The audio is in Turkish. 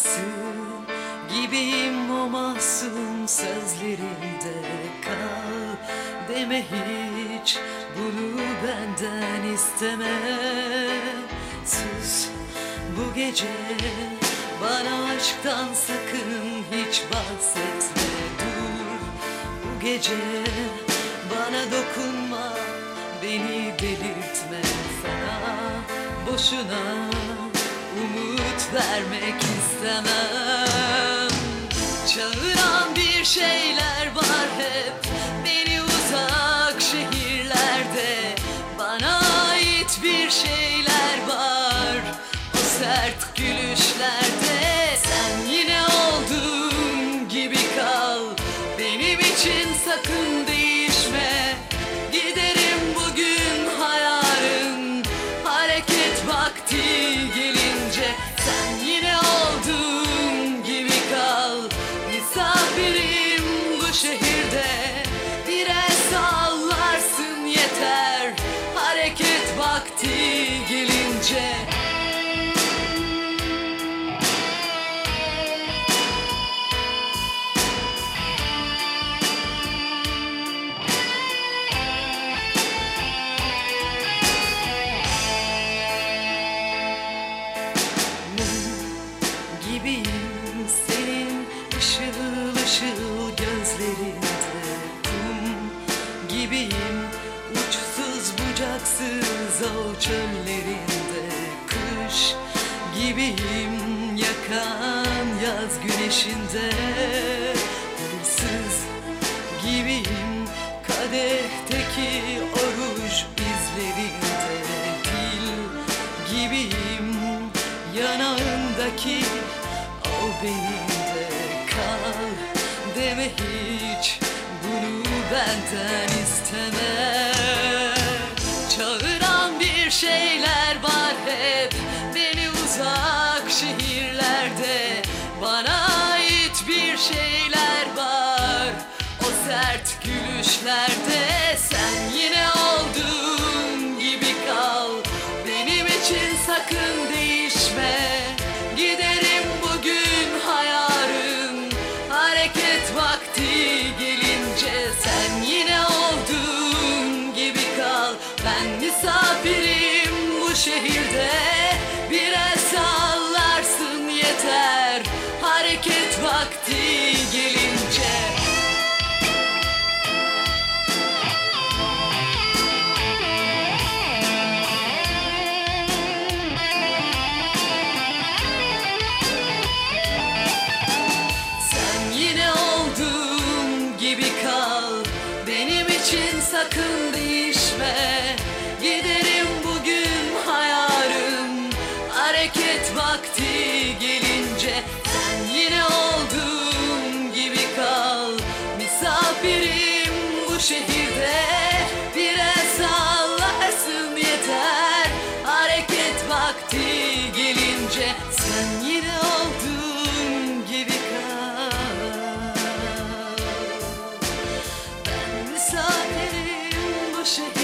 yarası Gibiyim o sözlerinde kal Deme hiç bunu benden isteme. Sus bu gece bana aşktan sakın hiç bahsetme. Dur Bu gece bana dokunma beni delirtme. Sana Boşuna umut vermek istemem. Çağıran bir şeyler var hep. Beni uzak şehirlerde Bana ait bir şeyler var. O sert gülüşlerde Sen yine olduğun gibi kal. Benim için sakın ışıl gözlerinde Kum gibiyim. Uçsuz bucaksız o çöllerinde Kış gibiyim. Yakan yaz güneşinde Hırsız gibiyim. Kadehteki oruç izlerinde Dil gibiyim. Yanağındaki o benim deme hiç Bunu benden isteme Çağıran bir şeyler var hep. Beni uzak şehirlerde Bana ait bir şeyler var. O sert gülüşlerde Sen yine Ben misafir birim bu şehirde Biraz ağlarsın yeter. Hareket vakti gelince Sen yine olduğun gibi kal. Ben misafirim bu şehirde.